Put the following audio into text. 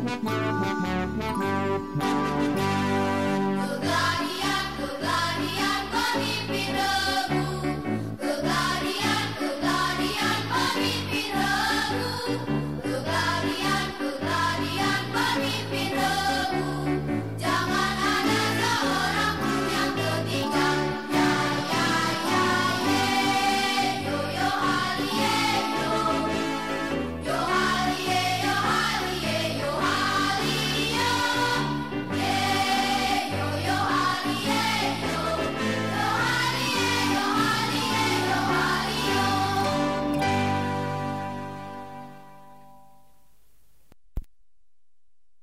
Mm-hmm.